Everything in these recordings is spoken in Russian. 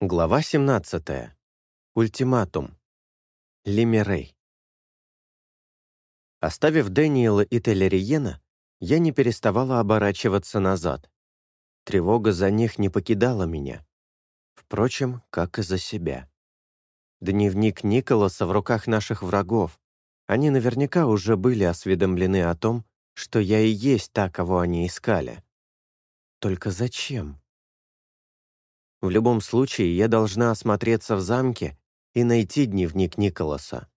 Глава 17. Ультиматум. Лимерей. Оставив Дэниела и Телериена, я не переставала оборачиваться назад. Тревога за них не покидала меня. Впрочем, как и за себя. Дневник Николаса в руках наших врагов. Они наверняка уже были осведомлены о том, что я и есть та, кого они искали. Только зачем? В любом случае, я должна осмотреться в замке и найти дневник Николаса.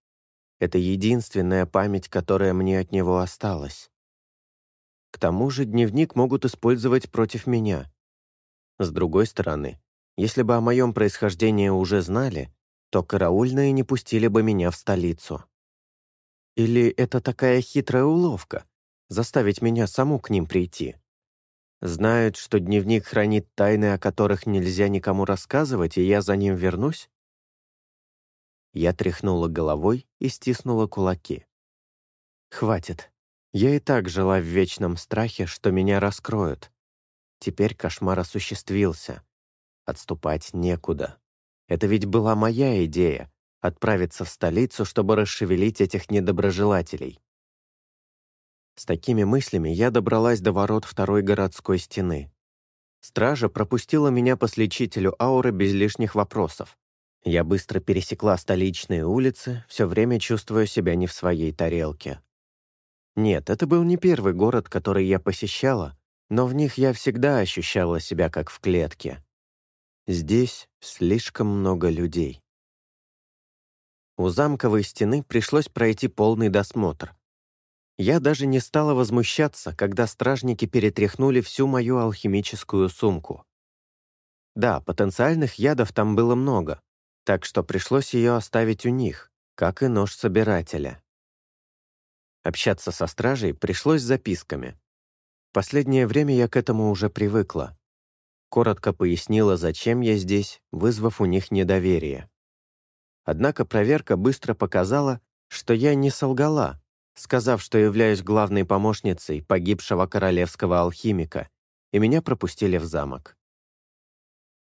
Это единственная память, которая мне от него осталась. К тому же дневник могут использовать против меня. С другой стороны, если бы о моем происхождении уже знали, то караульные не пустили бы меня в столицу. Или это такая хитрая уловка — заставить меня саму к ним прийти? Знают, что дневник хранит тайны, о которых нельзя никому рассказывать, и я за ним вернусь? Я тряхнула головой и стиснула кулаки. Хватит. Я и так жила в вечном страхе, что меня раскроют. Теперь кошмар осуществился. Отступать некуда. Это ведь была моя идея — отправиться в столицу, чтобы расшевелить этих недоброжелателей. С такими мыслями я добралась до ворот второй городской стены. Стража пропустила меня по сличителю ауры без лишних вопросов. Я быстро пересекла столичные улицы, все время чувствуя себя не в своей тарелке. Нет, это был не первый город, который я посещала, но в них я всегда ощущала себя как в клетке. Здесь слишком много людей. У замковой стены пришлось пройти полный досмотр. Я даже не стала возмущаться, когда стражники перетряхнули всю мою алхимическую сумку. Да, потенциальных ядов там было много, так что пришлось ее оставить у них, как и нож собирателя. Общаться со стражей пришлось записками. Последнее время я к этому уже привыкла. Коротко пояснила, зачем я здесь, вызвав у них недоверие. Однако проверка быстро показала, что я не солгала, сказав, что являюсь главной помощницей погибшего королевского алхимика, и меня пропустили в замок.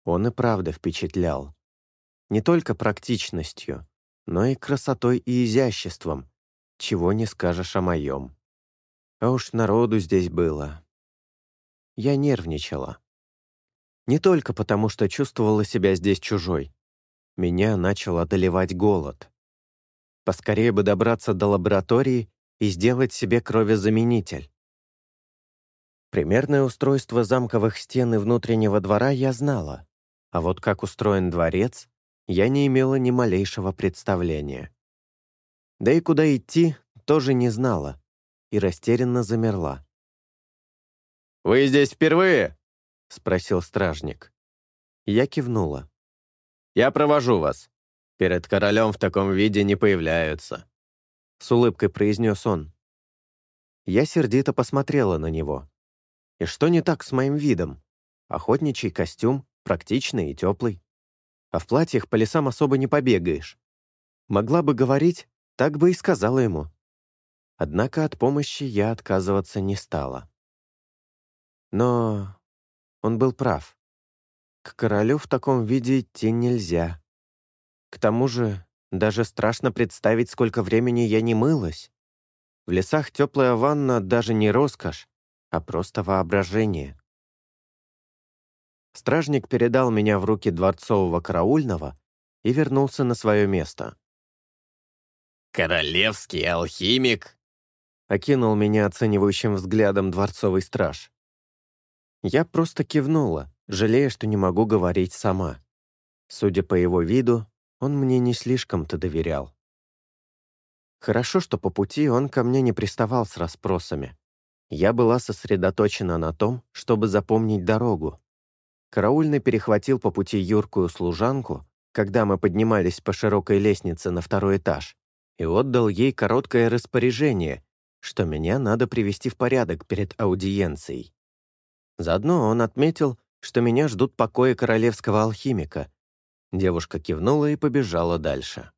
Он и правда впечатлял. Не только практичностью, но и красотой и изяществом, чего не скажешь о моем. А уж народу здесь было. Я нервничала. Не только потому, что чувствовала себя здесь чужой. Меня начал одолевать голод. Поскорее бы добраться до лаборатории и сделать себе кровезаменитель. Примерное устройство замковых стен и внутреннего двора я знала, а вот как устроен дворец, я не имела ни малейшего представления. Да и куда идти, тоже не знала, и растерянно замерла. «Вы здесь впервые?» — спросил стражник. Я кивнула. «Я провожу вас. Перед королем в таком виде не появляются», — с улыбкой произнес он. Я сердито посмотрела на него. И что не так с моим видом? Охотничий костюм, практичный и теплый. А в платьях по лесам особо не побегаешь. Могла бы говорить, так бы и сказала ему. Однако от помощи я отказываться не стала. Но он был прав. К королю в таком виде идти нельзя. К тому же, даже страшно представить, сколько времени я не мылась. В лесах теплая ванна даже не роскошь, а просто воображение. Стражник передал меня в руки дворцового караульного и вернулся на свое место. «Королевский алхимик?» — окинул меня оценивающим взглядом дворцовый страж. Я просто кивнула, жалея, что не могу говорить сама. Судя по его виду, он мне не слишком-то доверял. Хорошо, что по пути он ко мне не приставал с расспросами. Я была сосредоточена на том, чтобы запомнить дорогу. Караульный перехватил по пути юркую служанку, когда мы поднимались по широкой лестнице на второй этаж, и отдал ей короткое распоряжение, что меня надо привести в порядок перед аудиенцией. Заодно он отметил, что меня ждут покои королевского алхимика, Девушка кивнула и побежала дальше.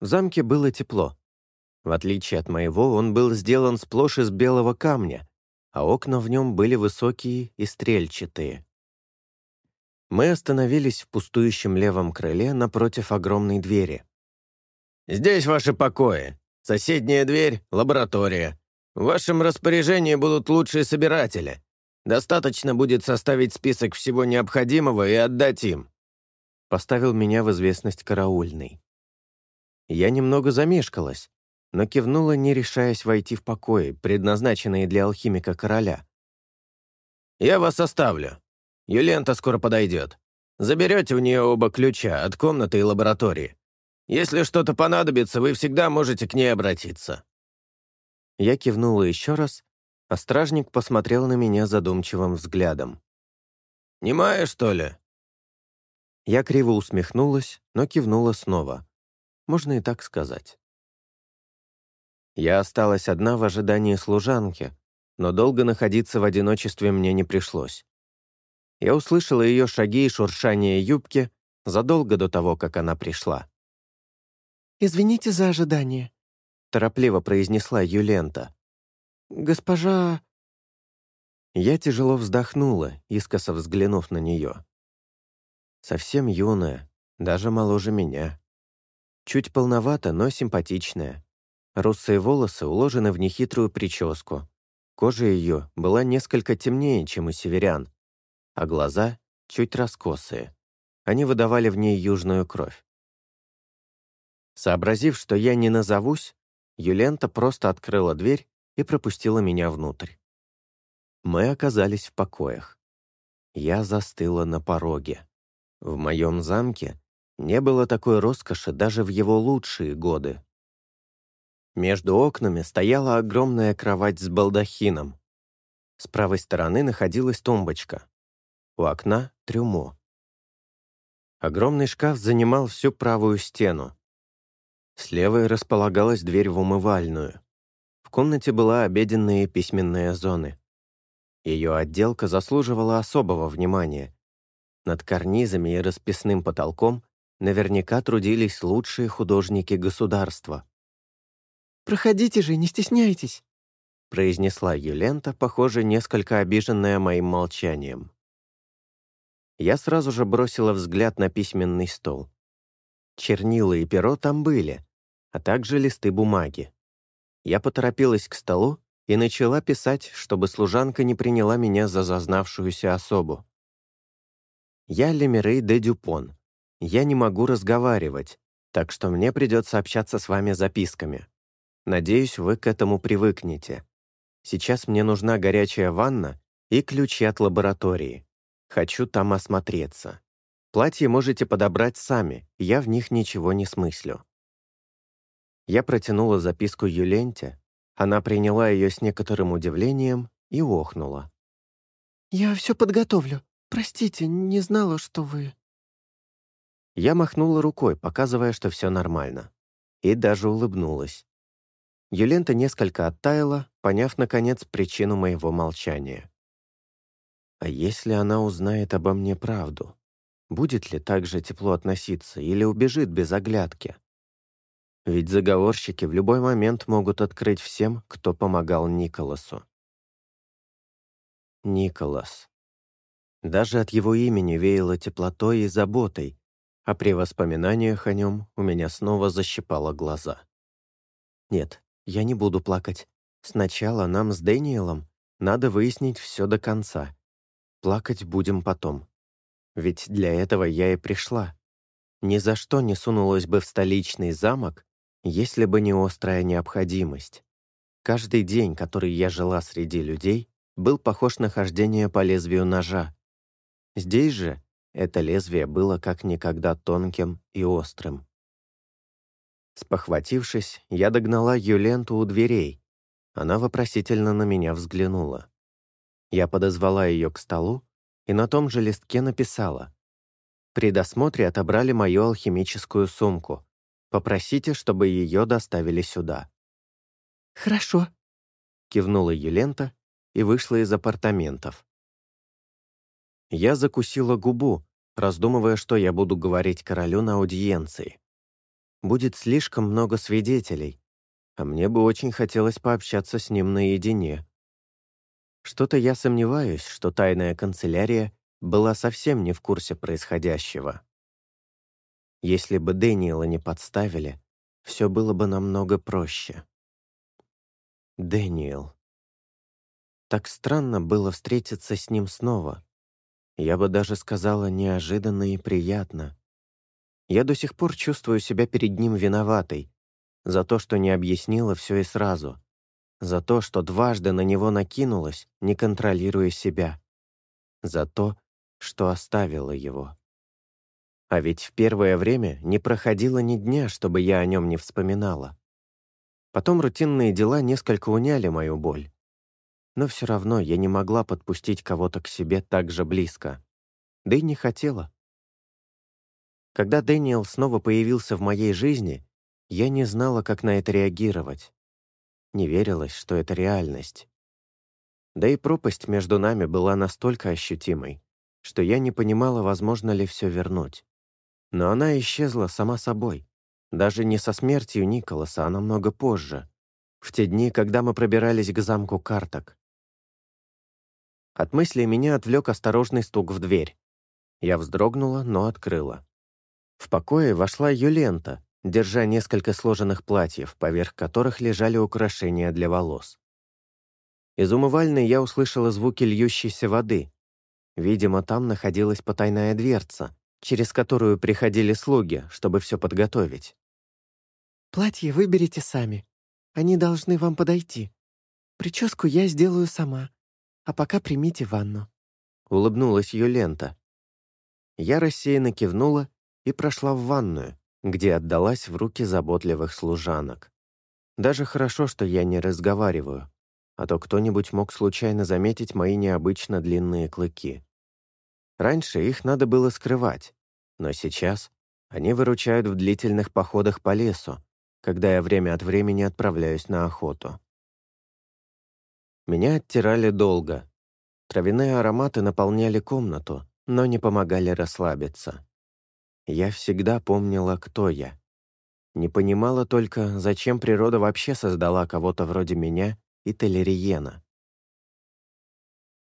В замке было тепло. В отличие от моего, он был сделан сплошь из белого камня, а окна в нем были высокие и стрельчатые. Мы остановились в пустующем левом крыле напротив огромной двери. «Здесь ваши покои. Соседняя дверь — лаборатория. В вашем распоряжении будут лучшие собиратели. Достаточно будет составить список всего необходимого и отдать им». Поставил меня в известность караульный. Я немного замешкалась, но кивнула, не решаясь войти в покои, предназначенные для алхимика короля. «Я вас оставлю. Юлента скоро подойдет. Заберете у нее оба ключа от комнаты и лаборатории. Если что-то понадобится, вы всегда можете к ней обратиться». Я кивнула еще раз, а стражник посмотрел на меня задумчивым взглядом. «Немая, что ли?» Я криво усмехнулась, но кивнула снова. Можно и так сказать. Я осталась одна в ожидании служанки, но долго находиться в одиночестве мне не пришлось. Я услышала ее шаги и шуршание юбки задолго до того, как она пришла. «Извините за ожидание», — торопливо произнесла Юлента. «Госпожа...» Я тяжело вздохнула, искоса взглянув на нее. Совсем юная, даже моложе меня. Чуть полновата, но симпатичная. Русые волосы уложены в нехитрую прическу. Кожа ее была несколько темнее, чем у северян, а глаза чуть раскосые. Они выдавали в ней южную кровь. Сообразив, что я не назовусь, Юлента просто открыла дверь и пропустила меня внутрь. Мы оказались в покоях. Я застыла на пороге. В моем замке не было такой роскоши даже в его лучшие годы. Между окнами стояла огромная кровать с балдахином. С правой стороны находилась тумбочка. У окна — трюмо. Огромный шкаф занимал всю правую стену. С левой располагалась дверь в умывальную. В комнате была обеденная и письменная зоны. Ее отделка заслуживала особого внимания. Над карнизами и расписным потолком наверняка трудились лучшие художники государства. «Проходите же, не стесняйтесь», произнесла Юлента, похоже, несколько обиженная моим молчанием. Я сразу же бросила взгляд на письменный стол. Чернила и перо там были, а также листы бумаги. Я поторопилась к столу и начала писать, чтобы служанка не приняла меня за зазнавшуюся особу. «Я Лемирей де Дюпон. Я не могу разговаривать, так что мне придется общаться с вами записками. Надеюсь, вы к этому привыкнете. Сейчас мне нужна горячая ванна и ключи от лаборатории. Хочу там осмотреться. Платье можете подобрать сами, я в них ничего не смыслю». Я протянула записку Юленте, она приняла ее с некоторым удивлением и охнула. «Я все подготовлю. Простите, не знала, что вы...» Я махнула рукой, показывая, что все нормально. И даже улыбнулась. Юлента несколько оттаяла, поняв, наконец, причину моего молчания. А если она узнает обо мне правду? Будет ли так же тепло относиться или убежит без оглядки? Ведь заговорщики в любой момент могут открыть всем, кто помогал Николасу. Николас. Даже от его имени веяло теплотой и заботой, а при воспоминаниях о нем у меня снова защипало глаза. Нет, я не буду плакать. Сначала нам с Дэниелом надо выяснить все до конца. Плакать будем потом. Ведь для этого я и пришла. Ни за что не сунулась бы в столичный замок, если бы не острая необходимость. Каждый день, который я жила среди людей, был похож на хождение по лезвию ножа. Здесь же это лезвие было как никогда тонким и острым. Спохватившись, я догнала Юленту у дверей. Она вопросительно на меня взглянула. Я подозвала ее к столу и на том же листке написала. При досмотре отобрали мою алхимическую сумку. Попросите, чтобы ее доставили сюда». «Хорошо», — кивнула Юлента и вышла из апартаментов. Я закусила губу, раздумывая, что я буду говорить королю на аудиенции. Будет слишком много свидетелей, а мне бы очень хотелось пообщаться с ним наедине. Что-то я сомневаюсь, что тайная канцелярия была совсем не в курсе происходящего. Если бы Дэниела не подставили, все было бы намного проще. Дэниел. Так странно было встретиться с ним снова. Я бы даже сказала неожиданно и приятно. Я до сих пор чувствую себя перед ним виноватой за то, что не объяснила все и сразу, за то, что дважды на него накинулась, не контролируя себя, за то, что оставила его. А ведь в первое время не проходило ни дня, чтобы я о нем не вспоминала. Потом рутинные дела несколько уняли мою боль но все равно я не могла подпустить кого-то к себе так же близко. Да и не хотела. Когда Дэниел снова появился в моей жизни, я не знала, как на это реагировать. Не верилось, что это реальность. Да и пропасть между нами была настолько ощутимой, что я не понимала, возможно ли все вернуть. Но она исчезла сама собой. Даже не со смертью Николаса, а намного позже. В те дни, когда мы пробирались к замку карток. От мысли меня отвлек осторожный стук в дверь. Я вздрогнула, но открыла. В покое вошла Юлента, держа несколько сложенных платьев, поверх которых лежали украшения для волос. Из умывальной я услышала звуки льющейся воды. Видимо, там находилась потайная дверца, через которую приходили слуги, чтобы все подготовить. «Платье выберите сами. Они должны вам подойти. Прическу я сделаю сама а пока примите ванну». Улыбнулась Юлента. Я рассеянно кивнула и прошла в ванную, где отдалась в руки заботливых служанок. Даже хорошо, что я не разговариваю, а то кто-нибудь мог случайно заметить мои необычно длинные клыки. Раньше их надо было скрывать, но сейчас они выручают в длительных походах по лесу, когда я время от времени отправляюсь на охоту. Меня оттирали долго. Травяные ароматы наполняли комнату, но не помогали расслабиться. Я всегда помнила, кто я. Не понимала только, зачем природа вообще создала кого-то вроде меня и Телериена.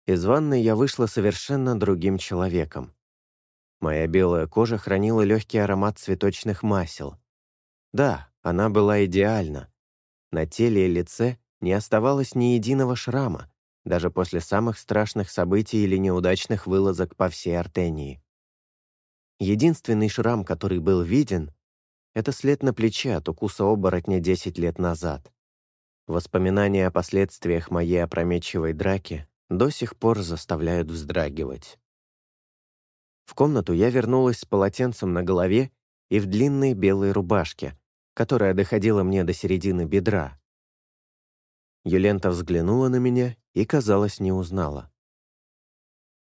Из ванной я вышла совершенно другим человеком. Моя белая кожа хранила легкий аромат цветочных масел. Да, она была идеальна. На теле и лице не оставалось ни единого шрама, даже после самых страшных событий или неудачных вылазок по всей Артении. Единственный шрам, который был виден, это след на плече от укуса оборотня 10 лет назад. Воспоминания о последствиях моей опрометчивой драки до сих пор заставляют вздрагивать. В комнату я вернулась с полотенцем на голове и в длинной белой рубашке, которая доходила мне до середины бедра, Юлента взглянула на меня и, казалось, не узнала.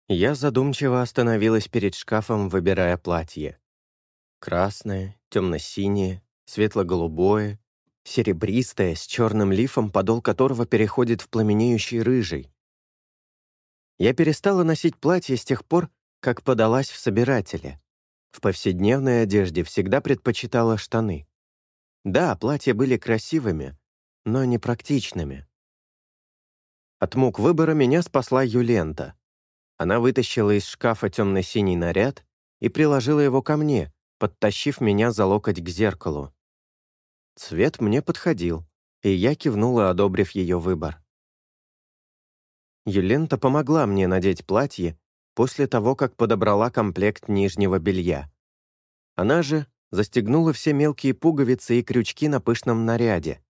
Я задумчиво остановилась перед шкафом, выбирая платье. Красное, темно-синее, светло-голубое, серебристое, с черным лифом, подол которого переходит в пламенеющий рыжий. Я перестала носить платье с тех пор, как подалась в собиратели. В повседневной одежде всегда предпочитала штаны. Да, платья были красивыми, но непрактичными. От мук выбора меня спасла Юлента. Она вытащила из шкафа темно-синий наряд и приложила его ко мне, подтащив меня за локоть к зеркалу. Цвет мне подходил, и я кивнула, одобрив ее выбор. Юлента помогла мне надеть платье после того, как подобрала комплект нижнего белья. Она же застегнула все мелкие пуговицы и крючки на пышном наряде.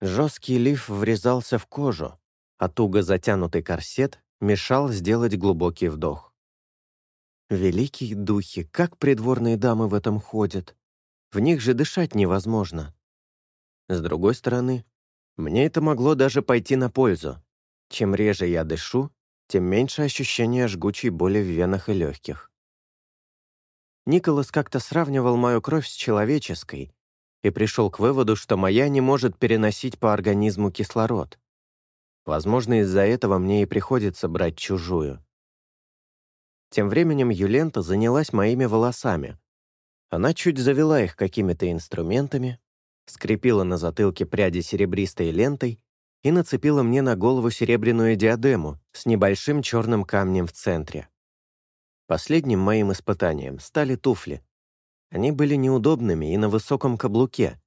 Жесткий лиф врезался в кожу, а туго затянутый корсет мешал сделать глубокий вдох. Великие духи, как придворные дамы в этом ходят. В них же дышать невозможно. С другой стороны, мне это могло даже пойти на пользу. Чем реже я дышу, тем меньше ощущения жгучей боли в венах и легких. Николас как-то сравнивал мою кровь с человеческой и пришел к выводу, что моя не может переносить по организму кислород. Возможно, из-за этого мне и приходится брать чужую. Тем временем Юлента занялась моими волосами. Она чуть завела их какими-то инструментами, скрепила на затылке пряди серебристой лентой и нацепила мне на голову серебряную диадему с небольшим черным камнем в центре. Последним моим испытанием стали туфли. Они были неудобными и на высоком каблуке,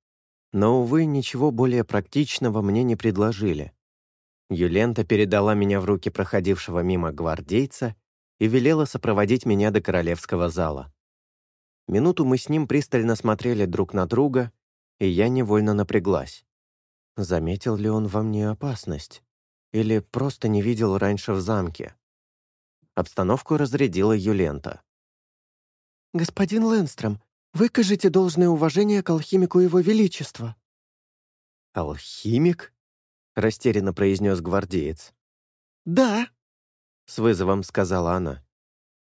но, увы, ничего более практичного мне не предложили. Юлента передала меня в руки проходившего мимо гвардейца и велела сопроводить меня до королевского зала. Минуту мы с ним пристально смотрели друг на друга, и я невольно напряглась. Заметил ли он во мне опасность? Или просто не видел раньше в замке? Обстановку разрядила Юлента. «Господин Ленстром, выкажите должное уважение к алхимику Его Величества». «Алхимик?» — растерянно произнес гвардеец. «Да», — с вызовом сказала она.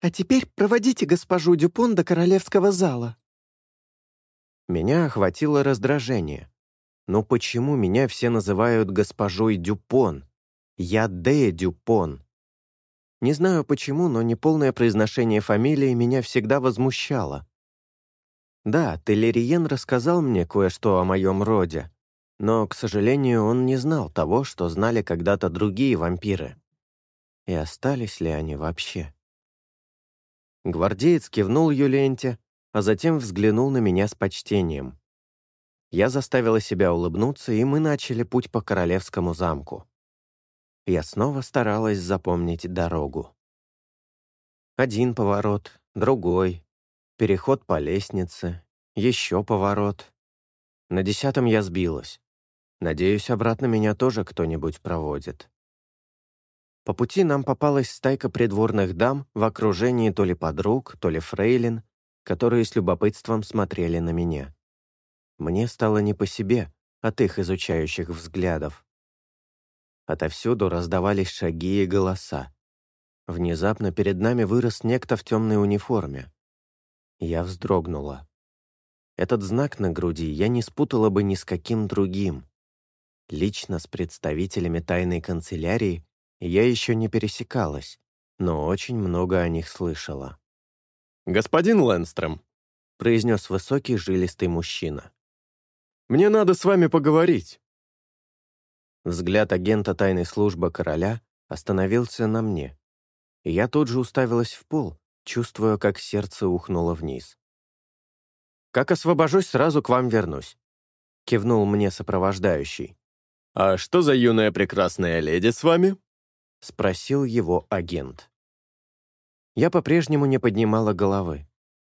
«А теперь проводите госпожу Дюпон до королевского зала». Меня охватило раздражение. Но почему меня все называют госпожой Дюпон? Я Де Дюпон. Не знаю почему, но неполное произношение фамилии меня всегда возмущало. Да, Телериен рассказал мне кое-что о моем роде, но, к сожалению, он не знал того, что знали когда-то другие вампиры. И остались ли они вообще? Гвардеец кивнул Юленте, а затем взглянул на меня с почтением. Я заставила себя улыбнуться, и мы начали путь по королевскому замку я снова старалась запомнить дорогу. Один поворот, другой, переход по лестнице, еще поворот. На десятом я сбилась. Надеюсь, обратно меня тоже кто-нибудь проводит. По пути нам попалась стайка придворных дам в окружении то ли подруг, то ли фрейлин, которые с любопытством смотрели на меня. Мне стало не по себе от их изучающих взглядов. Отовсюду раздавались шаги и голоса. Внезапно перед нами вырос некто в темной униформе. Я вздрогнула. Этот знак на груди я не спутала бы ни с каким другим. Лично с представителями тайной канцелярии я еще не пересекалась, но очень много о них слышала. «Господин Лэнстром», — произнес высокий жилистый мужчина. «Мне надо с вами поговорить». Взгляд агента тайной службы короля остановился на мне, и я тут же уставилась в пол, чувствуя, как сердце ухнуло вниз. «Как освобожусь, сразу к вам вернусь», — кивнул мне сопровождающий. «А что за юная прекрасная леди с вами?» — спросил его агент. Я по-прежнему не поднимала головы.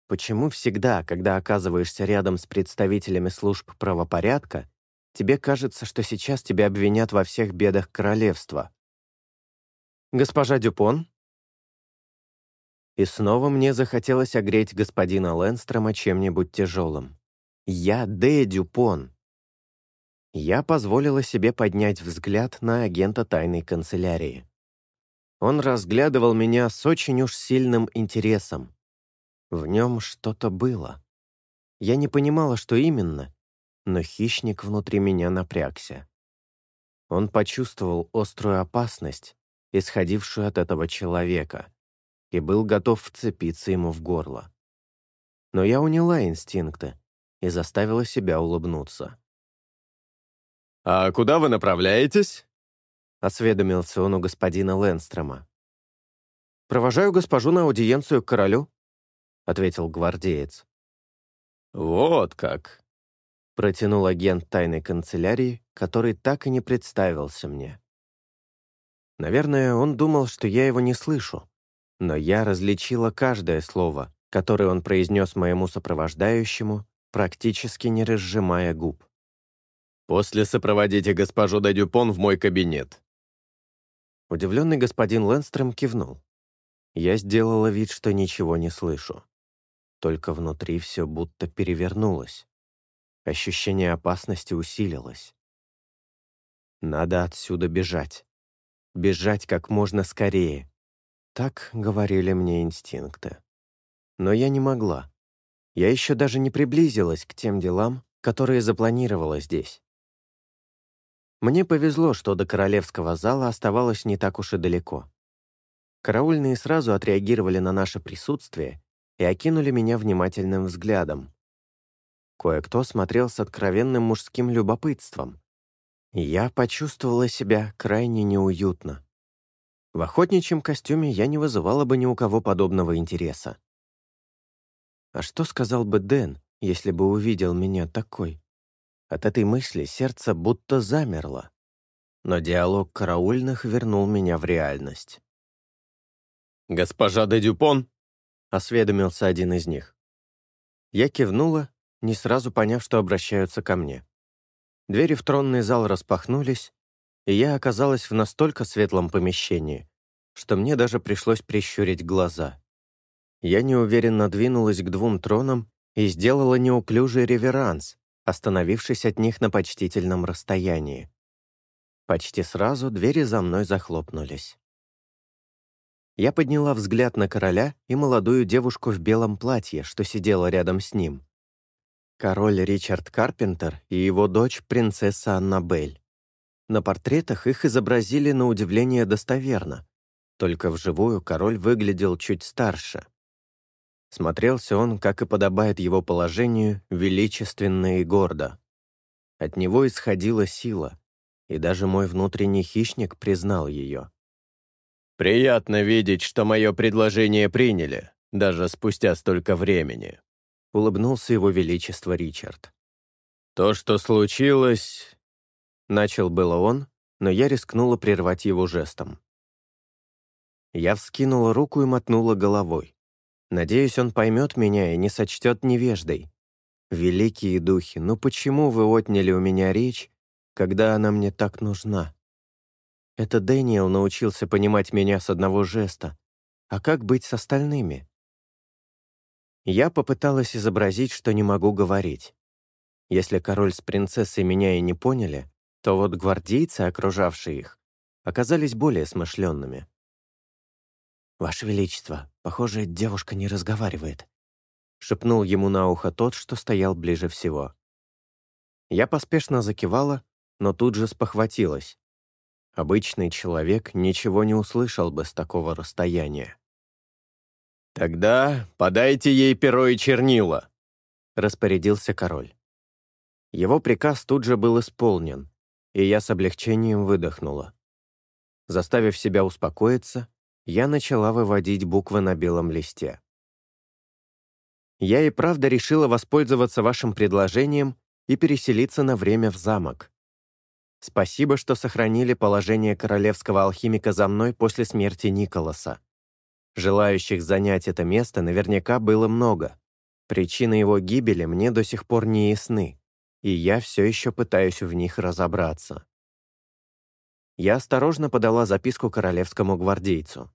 Почему всегда, когда оказываешься рядом с представителями служб правопорядка, тебе кажется, что сейчас тебя обвинят во всех бедах королевства. Госпожа Дюпон? И снова мне захотелось огреть господина Ленстрома чем-нибудь тяжелым. Я Дэ Дюпон. Я позволила себе поднять взгляд на агента тайной канцелярии. Он разглядывал меня с очень уж сильным интересом. В нем что-то было. Я не понимала, что именно, но хищник внутри меня напрягся. Он почувствовал острую опасность, исходившую от этого человека, и был готов вцепиться ему в горло. Но я уняла инстинкты и заставила себя улыбнуться. «А куда вы направляетесь?» — осведомился он у господина Ленстрома. «Провожаю госпожу на аудиенцию к королю», — ответил гвардеец. «Вот как!» протянул агент тайной канцелярии, который так и не представился мне. Наверное, он думал, что я его не слышу, но я различила каждое слово, которое он произнес моему сопровождающему, практически не разжимая губ. «После сопроводите госпожу Дадюпон в мой кабинет». Удивленный господин Ленстром кивнул. Я сделала вид, что ничего не слышу. Только внутри все будто перевернулось. Ощущение опасности усилилось. Надо отсюда бежать. Бежать как можно скорее. Так говорили мне инстинкты. Но я не могла. Я еще даже не приблизилась к тем делам, которые запланировала здесь. Мне повезло, что до королевского зала оставалось не так уж и далеко. Караульные сразу отреагировали на наше присутствие и окинули меня внимательным взглядом. Кое-кто смотрел с откровенным мужским любопытством. Я почувствовала себя крайне неуютно. В охотничьем костюме я не вызывала бы ни у кого подобного интереса. А что сказал бы Дэн, если бы увидел меня такой? От этой мысли сердце будто замерло. Но диалог караульных вернул меня в реальность. «Госпожа де Дюпон?» — осведомился один из них. Я кивнула, не сразу поняв, что обращаются ко мне. Двери в тронный зал распахнулись, и я оказалась в настолько светлом помещении, что мне даже пришлось прищурить глаза. Я неуверенно двинулась к двум тронам и сделала неуклюжий реверанс, остановившись от них на почтительном расстоянии. Почти сразу двери за мной захлопнулись. Я подняла взгляд на короля и молодую девушку в белом платье, что сидела рядом с ним. Король Ричард Карпентер и его дочь, принцесса Аннабель. На портретах их изобразили на удивление достоверно, только вживую король выглядел чуть старше. Смотрелся он, как и подобает его положению, величественно и гордо. От него исходила сила, и даже мой внутренний хищник признал ее. «Приятно видеть, что мое предложение приняли, даже спустя столько времени», — улыбнулся его величество Ричард. «То, что случилось...» Начал было он, но я рискнула прервать его жестом. Я вскинула руку и мотнула головой. Надеюсь, он поймет меня и не сочтет невеждой. Великие духи, ну почему вы отняли у меня речь, когда она мне так нужна? Это Дэниел научился понимать меня с одного жеста. А как быть с остальными? Я попыталась изобразить, что не могу говорить. Если король с принцессой меня и не поняли, то вот гвардейцы, окружавшие их, оказались более смышленными. «Ваше Величество, похоже, девушка не разговаривает», — шепнул ему на ухо тот, что стоял ближе всего. Я поспешно закивала, но тут же спохватилась. Обычный человек ничего не услышал бы с такого расстояния. «Тогда подайте ей перо и чернила», — распорядился король. Его приказ тут же был исполнен, и я с облегчением выдохнула. Заставив себя успокоиться, я начала выводить буквы на белом листе. Я и правда решила воспользоваться вашим предложением и переселиться на время в замок. Спасибо, что сохранили положение королевского алхимика за мной после смерти Николаса. Желающих занять это место наверняка было много. Причины его гибели мне до сих пор не ясны, и я все еще пытаюсь в них разобраться. Я осторожно подала записку королевскому гвардейцу.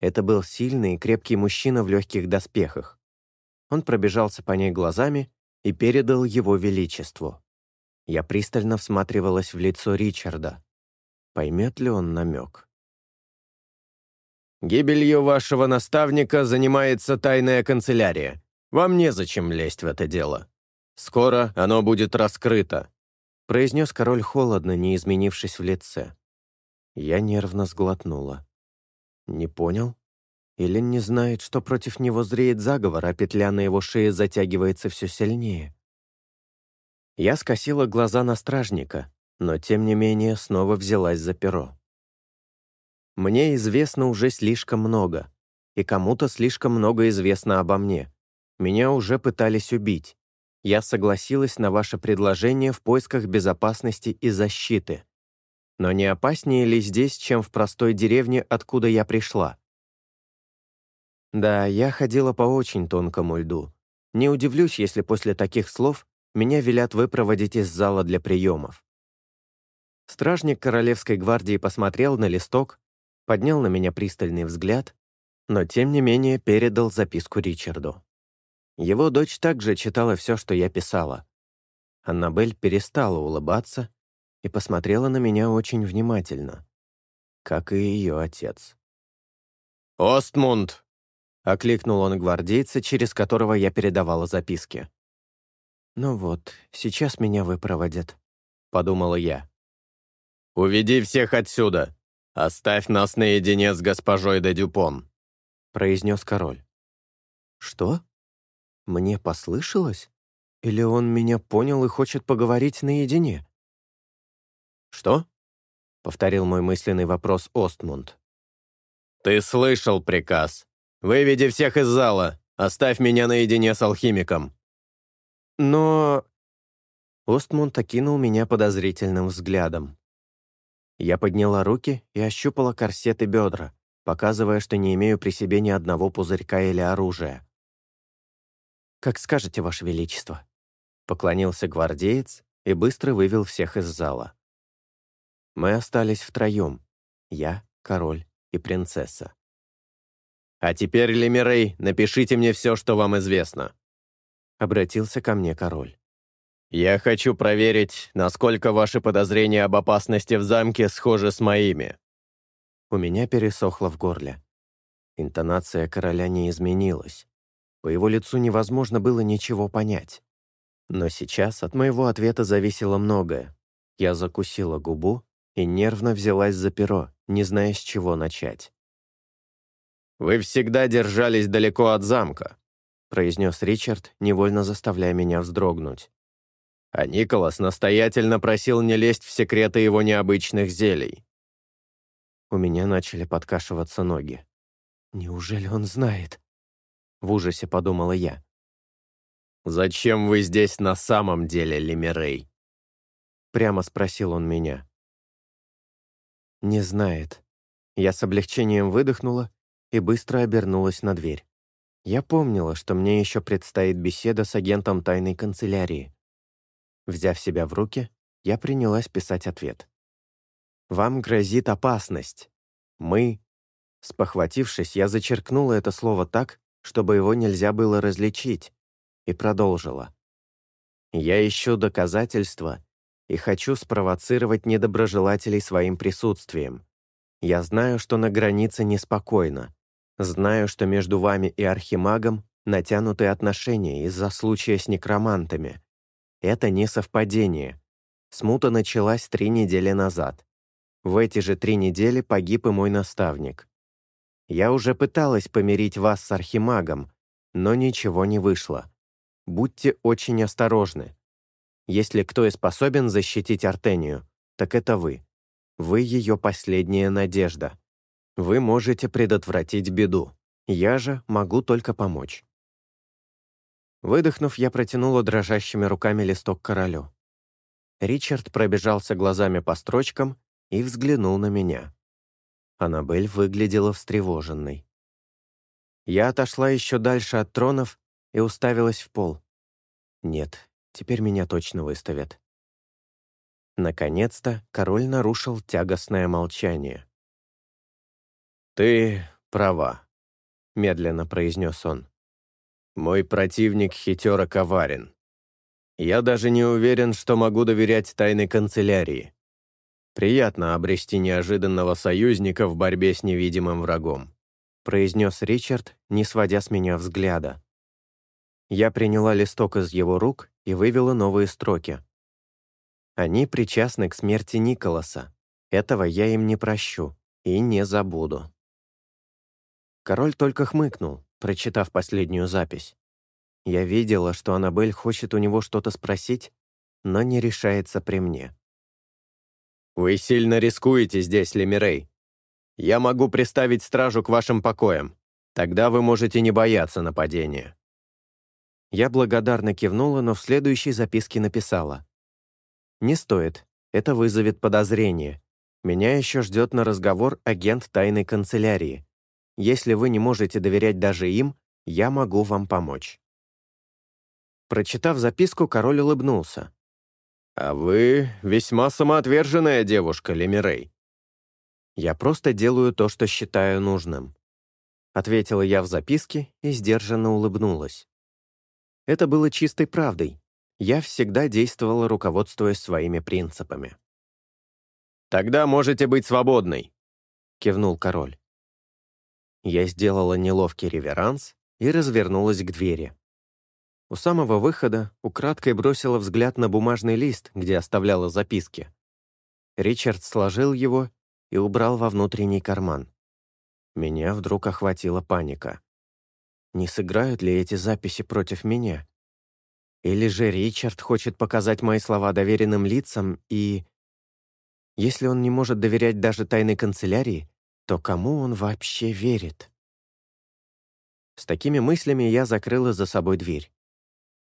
Это был сильный и крепкий мужчина в легких доспехах. Он пробежался по ней глазами и передал его величеству. Я пристально всматривалась в лицо Ричарда. Поймет ли он намек? «Гибелью вашего наставника занимается тайная канцелярия. Вам незачем лезть в это дело. Скоро оно будет раскрыто», произнес король холодно, не изменившись в лице. Я нервно сглотнула. Не понял? Или не знает, что против него зреет заговор, а петля на его шее затягивается все сильнее? Я скосила глаза на стражника, но тем не менее снова взялась за перо. Мне известно уже слишком много, и кому-то слишком много известно обо мне. Меня уже пытались убить. Я согласилась на ваше предложение в поисках безопасности и защиты. Но не опаснее ли здесь, чем в простой деревне, откуда я пришла? Да, я ходила по очень тонкому льду. Не удивлюсь, если после таких слов меня велят выпроводить из зала для приемов. Стражник Королевской гвардии посмотрел на листок, поднял на меня пристальный взгляд, но тем не менее передал записку Ричарду. Его дочь также читала все, что я писала. Аннабель перестала улыбаться и посмотрела на меня очень внимательно, как и ее отец. «Остмунд!» — окликнул он гвардейца, через которого я передавала записки. «Ну вот, сейчас меня выпроводят», — подумала я. «Уведи всех отсюда! Оставь нас наедине с госпожой де Дюпон», — произнес король. «Что? Мне послышалось? Или он меня понял и хочет поговорить наедине?» «Что?» — повторил мой мысленный вопрос Остмунд. «Ты слышал приказ. Выведи всех из зала. Оставь меня наедине с алхимиком». «Но...» Остмунд окинул меня подозрительным взглядом. Я подняла руки и ощупала корсет и бедра, показывая, что не имею при себе ни одного пузырька или оружия. «Как скажете, Ваше Величество», — поклонился гвардеец и быстро вывел всех из зала. Мы остались втроем. Я, король и принцесса. «А теперь, Лемирей, напишите мне все, что вам известно», — обратился ко мне король. «Я хочу проверить, насколько ваши подозрения об опасности в замке схожи с моими». У меня пересохло в горле. Интонация короля не изменилась. По его лицу невозможно было ничего понять. Но сейчас от моего ответа зависело многое. Я закусила губу и нервно взялась за перо, не зная, с чего начать. «Вы всегда держались далеко от замка», произнес Ричард, невольно заставляя меня вздрогнуть. А Николас настоятельно просил не лезть в секреты его необычных зелий. У меня начали подкашиваться ноги. «Неужели он знает?» В ужасе подумала я. «Зачем вы здесь на самом деле, Лемирей?» Прямо спросил он меня. «Не знает». Я с облегчением выдохнула и быстро обернулась на дверь. Я помнила, что мне еще предстоит беседа с агентом тайной канцелярии. Взяв себя в руки, я принялась писать ответ. «Вам грозит опасность. Мы...» Спохватившись, я зачеркнула это слово так, чтобы его нельзя было различить, и продолжила. «Я ищу доказательства и хочу спровоцировать недоброжелателей своим присутствием. Я знаю, что на границе неспокойно, Знаю, что между вами и архимагом натянутые отношения из-за случая с некромантами. Это не совпадение. Смута началась три недели назад. В эти же три недели погиб и мой наставник. Я уже пыталась помирить вас с архимагом, но ничего не вышло. Будьте очень осторожны. Если кто и способен защитить Артению, так это вы. Вы ее последняя надежда. Вы можете предотвратить беду. Я же могу только помочь». Выдохнув, я протянула дрожащими руками листок королю. Ричард пробежался глазами по строчкам и взглянул на меня. Аннабель выглядела встревоженной. Я отошла еще дальше от тронов и уставилась в пол. Нет, теперь меня точно выставят. Наконец-то король нарушил тягостное молчание. «Ты права», — медленно произнес он. «Мой противник хитер и коварен. Я даже не уверен, что могу доверять тайной канцелярии. Приятно обрести неожиданного союзника в борьбе с невидимым врагом», — произнес Ричард, не сводя с меня взгляда. Я приняла листок из его рук и вывела новые строки. Они причастны к смерти Николаса. Этого я им не прощу и не забуду. Король только хмыкнул, прочитав последнюю запись. Я видела, что Аннабель хочет у него что-то спросить, но не решается при мне. «Вы сильно рискуете здесь, Лемирей. Я могу приставить стражу к вашим покоям. Тогда вы можете не бояться нападения». Я благодарно кивнула, но в следующей записке написала. «Не стоит. Это вызовет подозрение. Меня еще ждет на разговор агент тайной канцелярии. Если вы не можете доверять даже им, я могу вам помочь». Прочитав записку, король улыбнулся. «А вы весьма самоотверженная девушка, Лемирей». «Я просто делаю то, что считаю нужным», — ответила я в записке и сдержанно улыбнулась. Это было чистой правдой. Я всегда действовала, руководствуясь своими принципами. «Тогда можете быть свободной», — кивнул король. Я сделала неловкий реверанс и развернулась к двери. У самого выхода украдкой бросила взгляд на бумажный лист, где оставляла записки. Ричард сложил его и убрал во внутренний карман. Меня вдруг охватила паника. Не сыграют ли эти записи против меня? Или же Ричард хочет показать мои слова доверенным лицам и... Если он не может доверять даже тайной канцелярии, то кому он вообще верит? С такими мыслями я закрыла за собой дверь.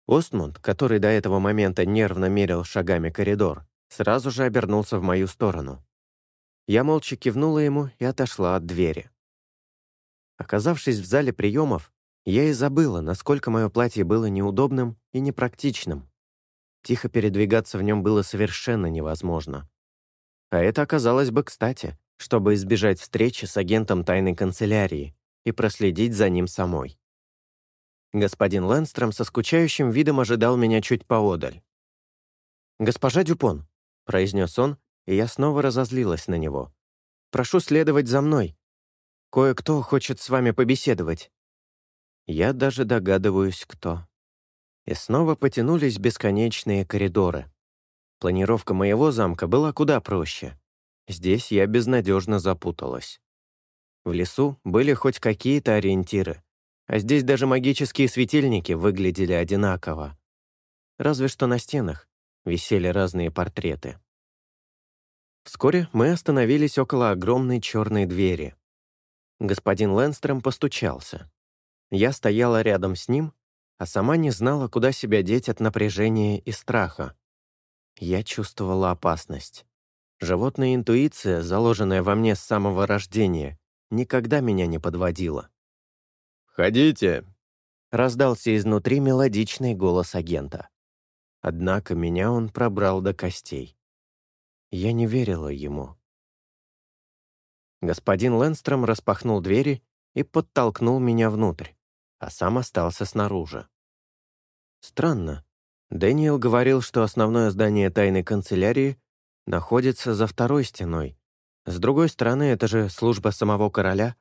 Остмунд, который до этого момента нервно мерил шагами коридор, сразу же обернулся в мою сторону. Я молча кивнула ему и отошла от двери. Оказавшись в зале приемов, я и забыла, насколько мое платье было неудобным и непрактичным. Тихо передвигаться в нем было совершенно невозможно. А это оказалось бы кстати, чтобы избежать встречи с агентом тайной канцелярии и проследить за ним самой. Господин Лэнстром со скучающим видом ожидал меня чуть поодаль. «Госпожа Дюпон», — произнес он, и я снова разозлилась на него. «Прошу следовать за мной. Кое-кто хочет с вами побеседовать». Я даже догадываюсь, кто. И снова потянулись бесконечные коридоры. Планировка моего замка была куда проще. Здесь я безнадежно запуталась. В лесу были хоть какие-то ориентиры, а здесь даже магические светильники выглядели одинаково. Разве что на стенах висели разные портреты. Вскоре мы остановились около огромной черной двери. Господин Лэнстром постучался. Я стояла рядом с ним, а сама не знала, куда себя деть от напряжения и страха. Я чувствовала опасность. Животная интуиция, заложенная во мне с самого рождения, никогда меня не подводила. «Входите!» — раздался изнутри мелодичный голос агента. Однако меня он пробрал до костей. Я не верила ему. Господин Лэнстром распахнул двери и подтолкнул меня внутрь, а сам остался снаружи. Странно. Дэниел говорил, что основное здание тайной канцелярии находится за второй стеной. С другой стороны, это же служба самого короля,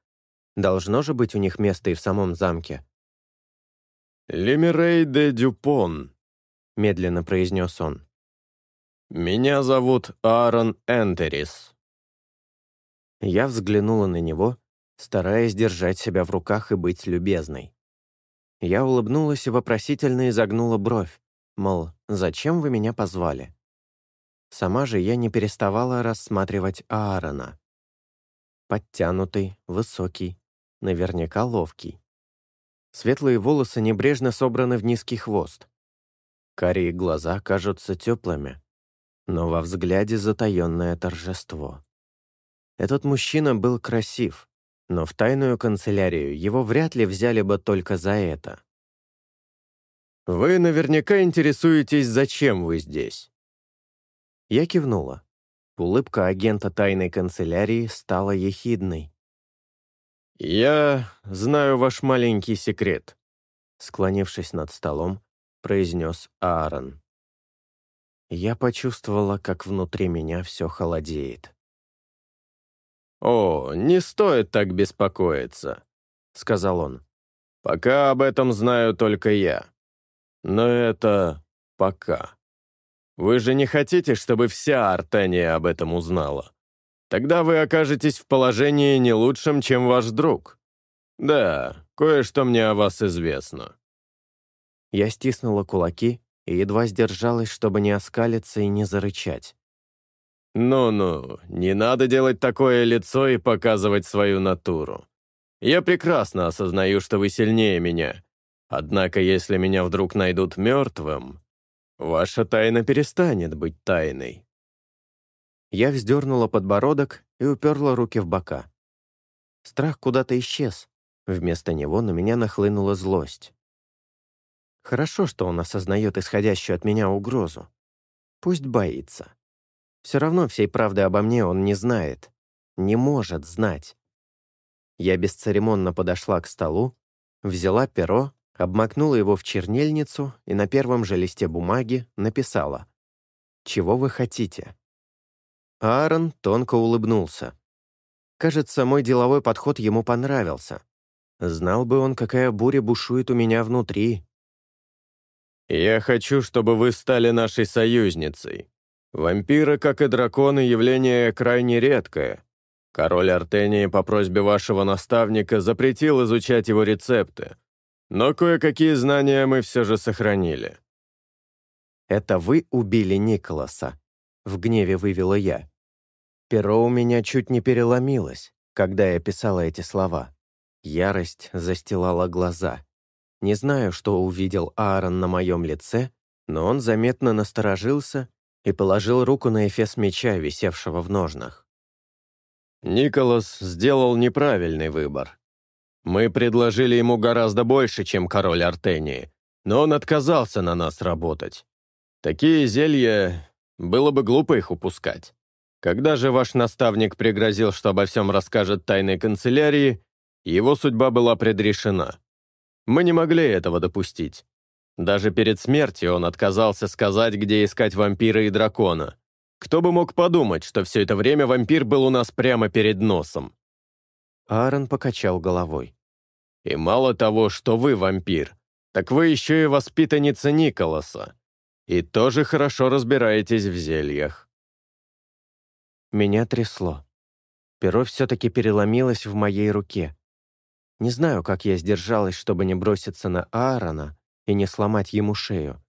Должно же быть у них место и в самом замке. «Лемирей де Дюпон», — медленно произнес он. «Меня зовут Аарон Энтерис». Я взглянула на него, стараясь держать себя в руках и быть любезной. Я улыбнулась и вопросительно изогнула бровь, мол, зачем вы меня позвали? Сама же я не переставала рассматривать Аарона. Подтянутый, высокий, наверняка ловкий. Светлые волосы небрежно собраны в низкий хвост. Карие глаза кажутся теплыми, но во взгляде затаённое торжество. Этот мужчина был красив, но в тайную канцелярию его вряд ли взяли бы только за это. «Вы наверняка интересуетесь, зачем вы здесь?» Я кивнула. Улыбка агента тайной канцелярии стала ехидной. «Я знаю ваш маленький секрет», — склонившись над столом, произнес Аарон. Я почувствовала, как внутри меня все холодеет. «О, не стоит так беспокоиться», — сказал он. «Пока об этом знаю только я. Но это пока. Вы же не хотите, чтобы вся Артения об этом узнала?» Тогда вы окажетесь в положении не лучшем, чем ваш друг. Да, кое-что мне о вас известно». Я стиснула кулаки и едва сдержалась, чтобы не оскалиться и не зарычать. «Ну-ну, не надо делать такое лицо и показывать свою натуру. Я прекрасно осознаю, что вы сильнее меня. Однако, если меня вдруг найдут мертвым, ваша тайна перестанет быть тайной. Я вздернула подбородок и уперла руки в бока. Страх куда-то исчез. Вместо него на меня нахлынула злость. Хорошо, что он осознает исходящую от меня угрозу. Пусть боится. Все равно всей правды обо мне он не знает. Не может знать. Я бесцеремонно подошла к столу, взяла перо, обмакнула его в чернильницу и на первом же листе бумаги написала «Чего вы хотите?» Аарон тонко улыбнулся. Кажется, мой деловой подход ему понравился. Знал бы он, какая буря бушует у меня внутри. «Я хочу, чтобы вы стали нашей союзницей. Вампиры, как и драконы, явление крайне редкое. Король Артении по просьбе вашего наставника запретил изучать его рецепты, но кое-какие знания мы все же сохранили». «Это вы убили Николаса?» — в гневе вывела я. Перо у меня чуть не переломилось. когда я писала эти слова. Ярость застилала глаза. Не знаю, что увидел Аарон на моем лице, но он заметно насторожился и положил руку на эфес меча, висевшего в ножнах. Николас сделал неправильный выбор. Мы предложили ему гораздо больше, чем король Артении, но он отказался на нас работать. Такие зелья было бы глупо их упускать. Когда же ваш наставник пригрозил, что обо всем расскажет тайной канцелярии, его судьба была предрешена. Мы не могли этого допустить. Даже перед смертью он отказался сказать, где искать вампира и дракона. Кто бы мог подумать, что все это время вампир был у нас прямо перед носом? Аарон покачал головой. И мало того, что вы вампир, так вы еще и воспитанница Николаса. И тоже хорошо разбираетесь в зельях. Меня трясло. Перо все-таки переломилось в моей руке. Не знаю, как я сдержалась, чтобы не броситься на Аарона и не сломать ему шею.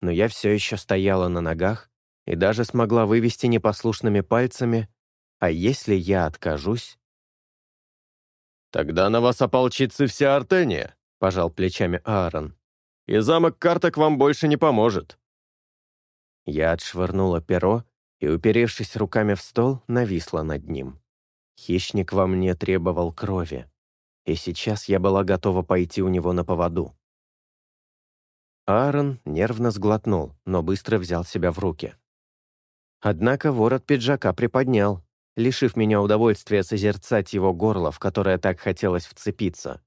Но я все еще стояла на ногах и даже смогла вывести непослушными пальцами «А если я откажусь?» «Тогда на вас ополчится вся Артения», — пожал плечами Аарон. «И замок карток вам больше не поможет». Я отшвырнула перо и, уперевшись руками в стол, нависла над ним. Хищник во мне требовал крови и сейчас я была готова пойти у него на поводу. Аарон нервно сглотнул, но быстро взял себя в руки. Однако ворот пиджака приподнял, лишив меня удовольствия созерцать его горло, в которое так хотелось вцепиться.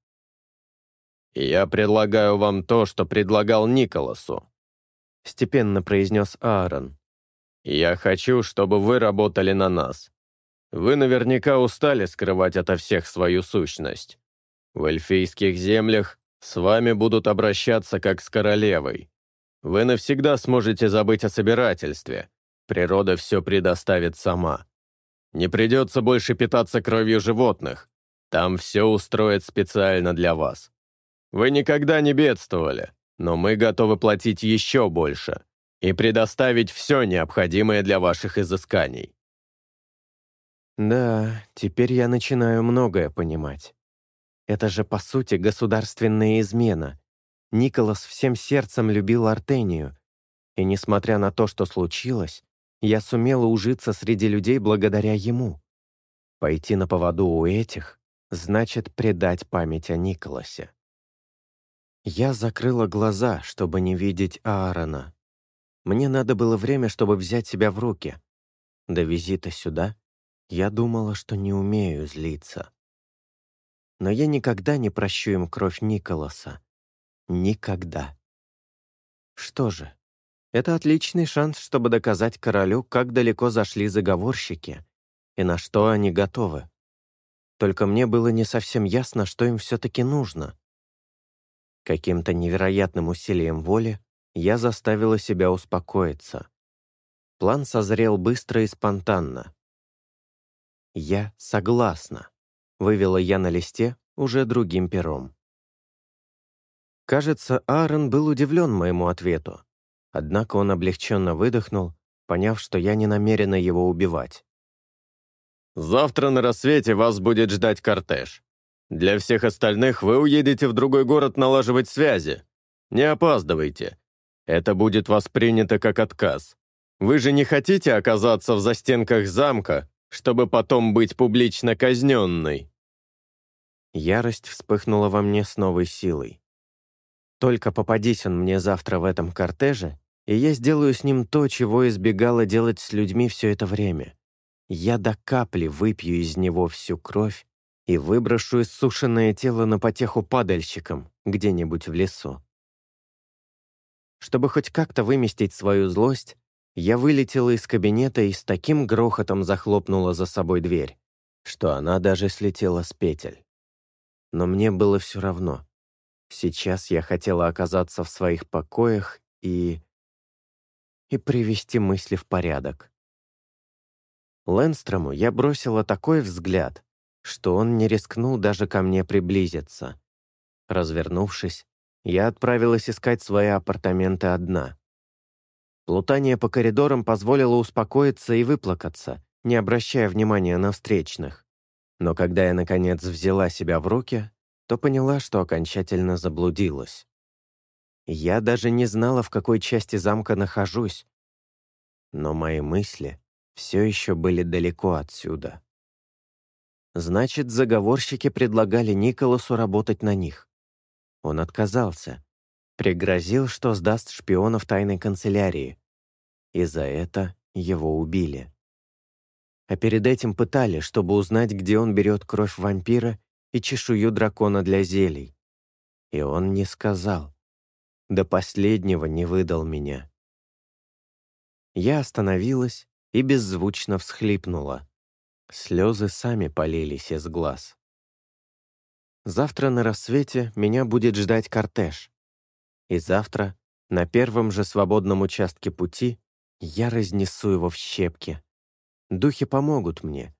«Я предлагаю вам то, что предлагал Николасу», — степенно произнес Аарон. «Я хочу, чтобы вы работали на нас. Вы наверняка устали скрывать ото всех свою сущность. В эльфийских землях с вами будут обращаться как с королевой. Вы навсегда сможете забыть о собирательстве. Природа все предоставит сама. Не придется больше питаться кровью животных. Там все устроят специально для вас. Вы никогда не бедствовали, но мы готовы платить еще больше и предоставить все необходимое для ваших изысканий. Да, теперь я начинаю многое понимать. Это же, по сути, государственная измена. Николас всем сердцем любил Артению. И несмотря на то, что случилось, я сумела ужиться среди людей благодаря ему. Пойти на поводу у этих значит предать память о Николасе. Я закрыла глаза, чтобы не видеть Аарона. Мне надо было время, чтобы взять себя в руки. До визита сюда я думала, что не умею злиться но я никогда не прощу им кровь Николаса. Никогда. Что же, это отличный шанс, чтобы доказать королю, как далеко зашли заговорщики и на что они готовы. Только мне было не совсем ясно, что им все-таки нужно. Каким-то невероятным усилием воли я заставила себя успокоиться. План созрел быстро и спонтанно. Я согласна вывела я на листе уже другим пером. Кажется, Аарон был удивлен моему ответу. Однако он облегченно выдохнул, поняв, что я не намерена его убивать. «Завтра на рассвете вас будет ждать кортеж. Для всех остальных вы уедете в другой город налаживать связи. Не опаздывайте. Это будет воспринято как отказ. Вы же не хотите оказаться в застенках замка, чтобы потом быть публично казненной?» Ярость вспыхнула во мне с новой силой. Только попадись он мне завтра в этом кортеже, и я сделаю с ним то, чего избегала делать с людьми все это время. Я до капли выпью из него всю кровь и выброшу иссушенное тело на потеху падальщикам где-нибудь в лесу. Чтобы хоть как-то выместить свою злость, я вылетела из кабинета и с таким грохотом захлопнула за собой дверь, что она даже слетела с петель но мне было все равно. Сейчас я хотела оказаться в своих покоях и... и привести мысли в порядок. Лэнстрому я бросила такой взгляд, что он не рискнул даже ко мне приблизиться. Развернувшись, я отправилась искать свои апартаменты одна. Плутание по коридорам позволило успокоиться и выплакаться, не обращая внимания на встречных. Но когда я, наконец, взяла себя в руки, то поняла, что окончательно заблудилась. Я даже не знала, в какой части замка нахожусь. Но мои мысли все еще были далеко отсюда. Значит, заговорщики предлагали Николасу работать на них. Он отказался. Пригрозил, что сдаст шпионов тайной канцелярии. И за это его убили. А перед этим пытали, чтобы узнать, где он берет кровь вампира и чешую дракона для зелий. И он не сказал. До последнего не выдал меня. Я остановилась и беззвучно всхлипнула. Слезы сами полились из глаз. Завтра на рассвете меня будет ждать кортеж. И завтра, на первом же свободном участке пути, я разнесу его в щепки. Духи помогут мне.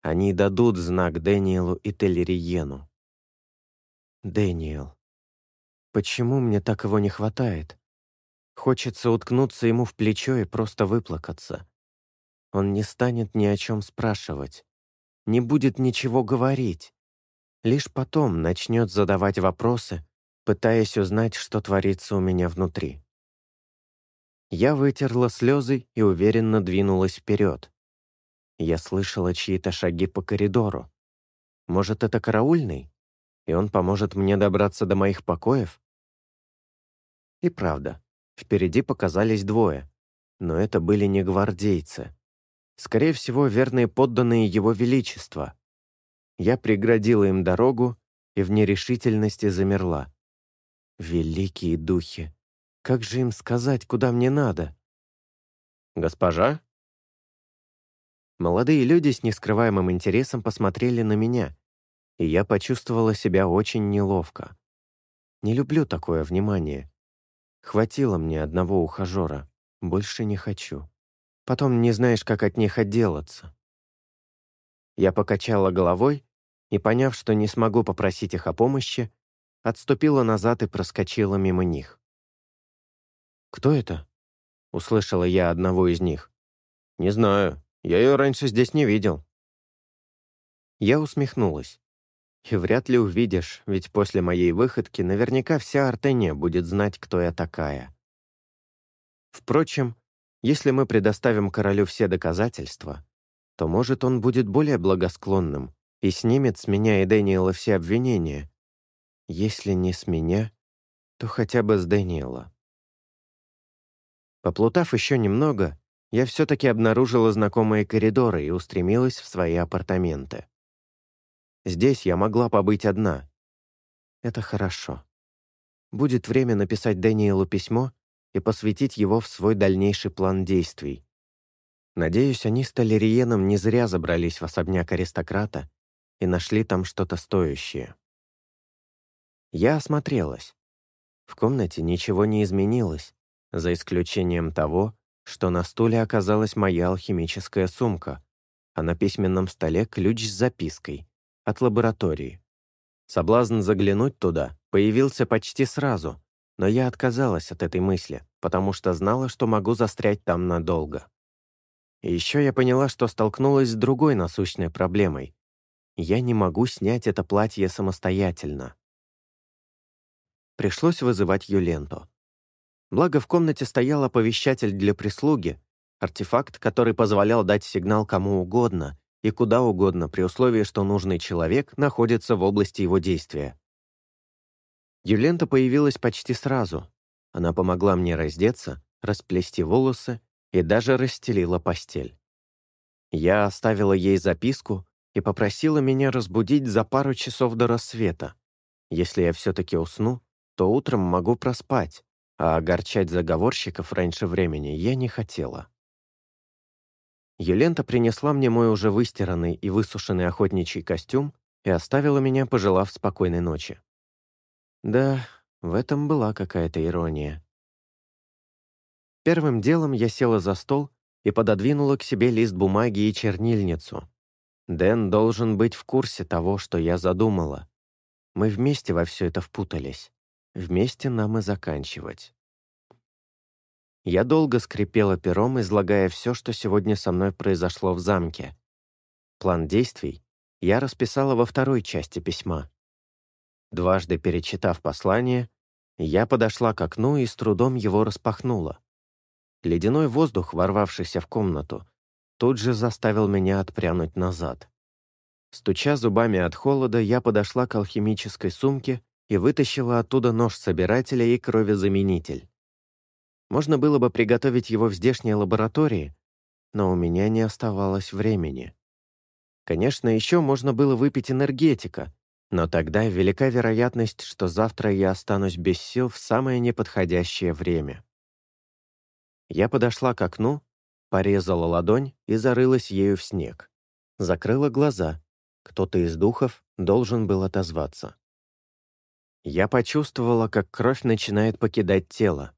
Они дадут знак Дэниелу и Телериену. Дэниел. Почему мне так его не хватает? Хочется уткнуться ему в плечо и просто выплакаться. Он не станет ни о чем спрашивать, не будет ничего говорить. Лишь потом начнет задавать вопросы, пытаясь узнать, что творится у меня внутри. Я вытерла слезы и уверенно двинулась вперед. Я слышала чьи-то шаги по коридору. Может, это караульный? И он поможет мне добраться до моих покоев? И правда, впереди показались двое, но это были не гвардейцы. Скорее всего, верные подданные Его Величества. Я преградила им дорогу и в нерешительности замерла. Великие духи! Как же им сказать, куда мне надо? «Госпожа?» Молодые люди с нескрываемым интересом посмотрели на меня, и я почувствовала себя очень неловко. Не люблю такое внимание. Хватило мне одного ухажера, больше не хочу. Потом не знаешь, как от них отделаться. Я покачала головой и, поняв, что не смогу попросить их о помощи, отступила назад и проскочила мимо них. «Кто это?» — услышала я одного из них. «Не знаю. Я ее раньше здесь не видел». Я усмехнулась. И вряд ли увидишь, ведь после моей выходки наверняка вся Артения будет знать, кто я такая. Впрочем, если мы предоставим королю все доказательства, то, может, он будет более благосклонным и снимет с меня и Дэниела все обвинения. Если не с меня, то хотя бы с Дэниела. Поплутав еще немного, я все-таки обнаружила знакомые коридоры и устремилась в свои апартаменты. Здесь я могла побыть одна. Это хорошо. Будет время написать Дэниелу письмо и посвятить его в свой дальнейший план действий. Надеюсь, они с Толериеном не зря забрались в особняк аристократа и нашли там что-то стоящее. Я осмотрелась. В комнате ничего не изменилось, за исключением того, что на стуле оказалась моя алхимическая сумка, а на письменном столе ключ с запиской от лаборатории. Соблазн заглянуть туда появился почти сразу, но я отказалась от этой мысли, потому что знала, что могу застрять там надолго. И еще я поняла, что столкнулась с другой насущной проблемой. Я не могу снять это платье самостоятельно. Пришлось вызывать Юленту. Благо, в комнате стоял оповещатель для прислуги, артефакт, который позволял дать сигнал кому угодно и куда угодно при условии, что нужный человек находится в области его действия. Юлента появилась почти сразу. Она помогла мне раздеться, расплести волосы и даже расстелила постель. Я оставила ей записку и попросила меня разбудить за пару часов до рассвета. Если я все-таки усну, то утром могу проспать, а огорчать заговорщиков раньше времени я не хотела. Елента принесла мне мой уже выстиранный и высушенный охотничий костюм и оставила меня, пожелав спокойной ночи. Да, в этом была какая-то ирония. Первым делом я села за стол и пододвинула к себе лист бумаги и чернильницу. Дэн должен быть в курсе того, что я задумала. Мы вместе во все это впутались. Вместе нам и заканчивать. Я долго скрипела пером, излагая все, что сегодня со мной произошло в замке. План действий я расписала во второй части письма. Дважды перечитав послание, я подошла к окну и с трудом его распахнула. Ледяной воздух, ворвавшийся в комнату, тут же заставил меня отпрянуть назад. Стуча зубами от холода, я подошла к алхимической сумке и вытащила оттуда нож собирателя и кровезаменитель. Можно было бы приготовить его в здешней лаборатории, но у меня не оставалось времени. Конечно, еще можно было выпить энергетика, но тогда велика вероятность, что завтра я останусь без сил в самое неподходящее время. Я подошла к окну, порезала ладонь и зарылась ею в снег. Закрыла глаза. Кто-то из духов должен был отозваться. Я почувствовала, как кровь начинает покидать тело.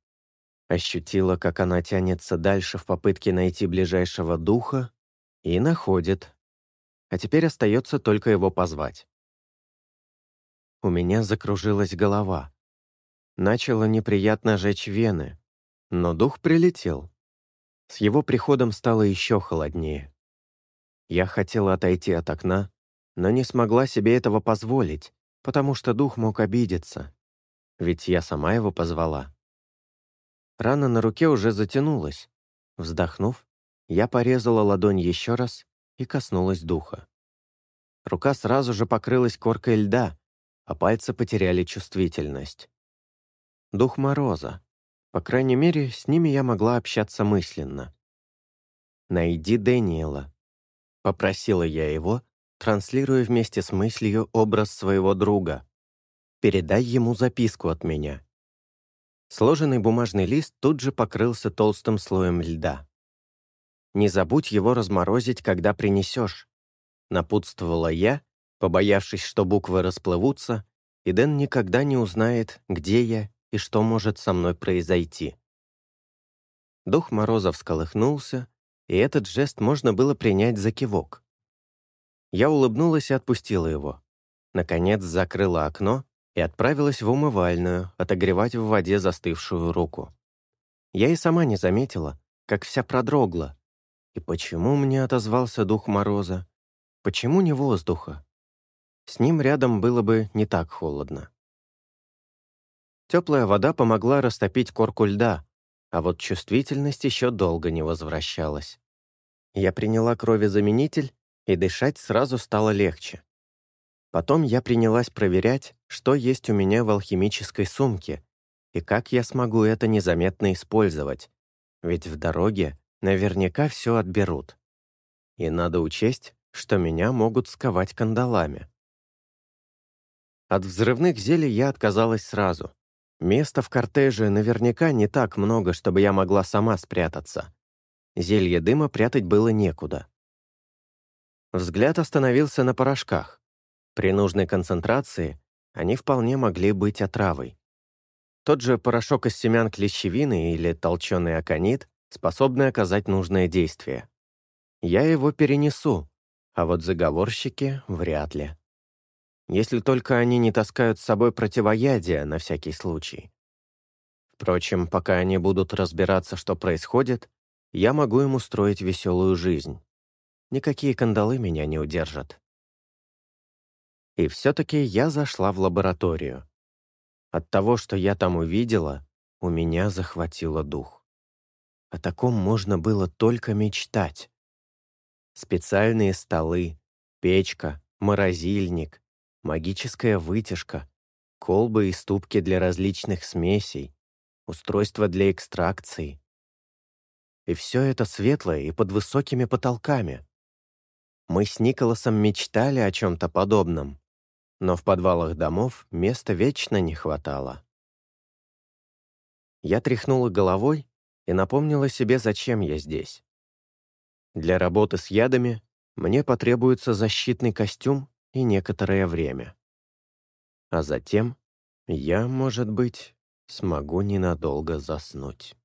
Ощутила, как она тянется дальше в попытке найти ближайшего духа и находит. А теперь остается только его позвать. У меня закружилась голова. Начало неприятно жечь вены, но дух прилетел. С его приходом стало еще холоднее. Я хотела отойти от окна, но не смогла себе этого позволить, потому что дух мог обидеться. Ведь я сама его позвала. Рана на руке уже затянулась. Вздохнув, я порезала ладонь еще раз и коснулась духа. Рука сразу же покрылась коркой льда, а пальцы потеряли чувствительность. Дух Мороза. По крайней мере, с ними я могла общаться мысленно. «Найди Дэниела», — попросила я его, транслируя вместе с мыслью образ своего друга. «Передай ему записку от меня. Сложенный бумажный лист тут же покрылся толстым слоем льда. «Не забудь его разморозить, когда принесешь», — напутствовала я, побоявшись, что буквы расплывутся, и Дэн никогда не узнает, где я и что может со мной произойти. Дух Мороза всколыхнулся, и этот жест можно было принять за кивок. Я улыбнулась и отпустила его. Наконец закрыла окно и отправилась в умывальную отогревать в воде застывшую руку. Я и сама не заметила, как вся продрогла. И почему мне отозвался дух мороза? Почему не воздуха? С ним рядом было бы не так холодно. Теплая вода помогла растопить корку льда, а вот чувствительность еще долго не возвращалась. Я приняла кровезаменитель, и дышать сразу стало легче. Потом я принялась проверять, что есть у меня в алхимической сумке и как я смогу это незаметно использовать, ведь в дороге наверняка все отберут. И надо учесть, что меня могут сковать кандалами. От взрывных зелий я отказалась сразу. Места в кортеже наверняка не так много, чтобы я могла сама спрятаться. Зелье дыма прятать было некуда. Взгляд остановился на порошках. При нужной концентрации они вполне могли быть отравой. Тот же порошок из семян клещевины или толченый аконит способны оказать нужное действие. Я его перенесу, а вот заговорщики — вряд ли. Если только они не таскают с собой противоядие на всякий случай. Впрочем, пока они будут разбираться, что происходит, я могу им устроить веселую жизнь. Никакие кандалы меня не удержат. И все-таки я зашла в лабораторию. От того, что я там увидела, у меня захватило дух. О таком можно было только мечтать. Специальные столы, печка, морозильник, магическая вытяжка, колбы и ступки для различных смесей, устройства для экстракции. И все это светлое и под высокими потолками. Мы с Николасом мечтали о чем-то подобном, но в подвалах домов места вечно не хватало. Я тряхнула головой и напомнила себе, зачем я здесь. Для работы с ядами мне потребуется защитный костюм и некоторое время. А затем я, может быть, смогу ненадолго заснуть.